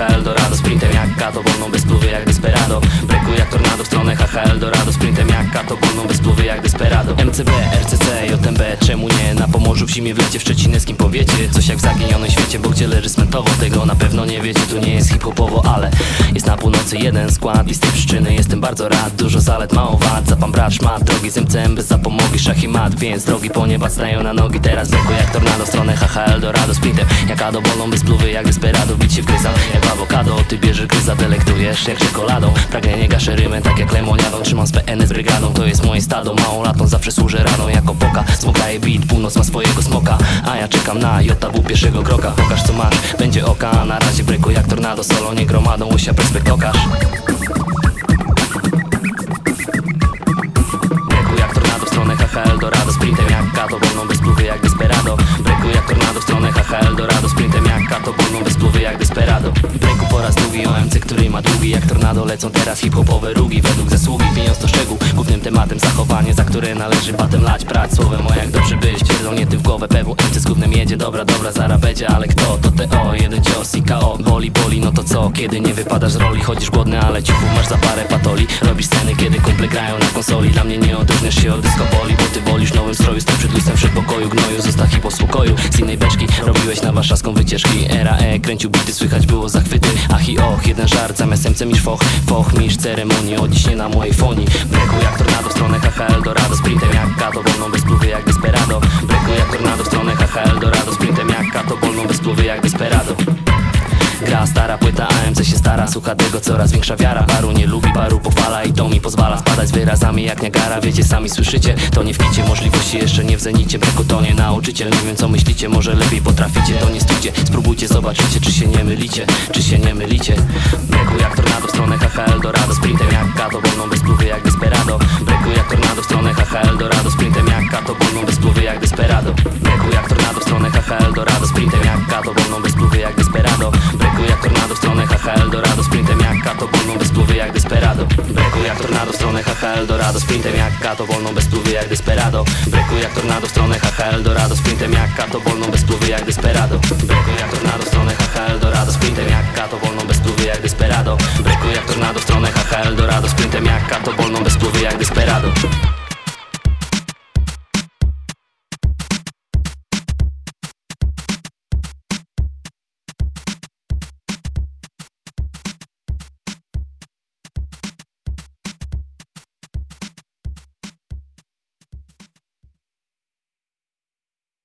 Eldorado Sprintem jak kato, wolną bez jak desperado. Breku jak tornado w stronę HH Eldorado Sprintem jak kato, wolną bez jak desperado. MCB, RCC, JMB, czemu nie? Na Pomorzu w zimie w lecie w Szczecineskim powiecie? Coś jak w zaginionym świecie, bo gdzie leży smentowo Tego na pewno nie wiecie, tu nie jest hip-hopowo, ale Jest na północy jeden skład i z tej przyczyny jestem bardzo rad. Dużo zalet, mało wad, zapam brat szmat Drogi z MCM bez zapomogi, szach i mat. Więc drogi po nieba stają na nogi. Teraz lekko jak tornado, w stronę HH Eldorado Sprintem jak ado, bolą bez pluwy jak desperado Bić się wgryza, jak awokado Ty bierzesz gryza, delektujesz jak czekoladą. Pragnienie gaszę rymę, tak jak lemoniadą. Trzymam z PN z brygadą, to jest moje stado Małą latą zawsze służę raną jako poka. Smokaje beat, północ ma swojego smoka. A ja czekam na JW pierwszego kroka. Pokaż co masz, będzie oka. A na razie breku jak tornado Solo nie gromadą, łysia perspekt okaż Breku jak tornado w stronę HH Eldorado Sprintem jak kato, wolną który ma długi jak tornado Lecą teraz hip-hopowe rugi. Według zasługi Pieniądz to szczegół, głównym tematem zachowanie Za które należy batem lać, prać. Słowem o jak dobrze być. Twierdzą nie ty w głowę, PWMC z gównem jedzie. Dobra, dobra, zara będzie, ale kto? To TO, jeden cios i KO Boli, boli, co? Kiedy nie wypadasz z roli? Chodzisz głodny, ale ciuchów masz za parę patoli. Robisz sceny, kiedy kumple grają na konsoli. Dla mnie nie odróżniasz się od disco Bo ty wolisz nowym stroju, stoi przed lustrem w przedpokoju Gnoju, zostaw i po spokoju. Z innej beczki robiłeś na warszawską wycieczki. Era E, kręcił bity, słychać było zachwyty. Ach i och, jeden żart, zamiast MC foch. Foch misz ceremonii, odciśnie na mojej fonii. Breku jak tornado w stronę HH Eldorado. Sprintem jak kato, wolną bez pluwy jak desperado. Breku jak tornado w stronę HH Eldorado. Sprintem jak kato, wolną bez pluwy jak desperado Płyta, AMC się stara Słucha tego coraz większa wiara. Paru nie lubi, paru pochwala i to mi pozwala Spadać z wyrazami jak Niagara. Wiecie, sami słyszycie, to nie w Możliwości jeszcze nie w zenicie. Breku to nie nauczyciel, nie wiem co myślicie. Może lepiej potraficie, to nie stójcie. Spróbujcie, zobaczycie, czy się nie mylicie Czy się nie mylicie. Breku jak tornado jak tornado w stronę HH Eldorado Sprintem jak kato, wolną bez pluwy jak desperado. Breku jak tornado w stronę HH Eldorado Sprintem jak kato, wolną bez pluwy jak desperado. Breku jak tornado w stronę HH Eldorado Sprintem jak kato, wolną bez pluwy jak desperado. Breku jak tornado w stronę HH Eldorado Sprintem jak kato, wolną bez pluwy jak desperado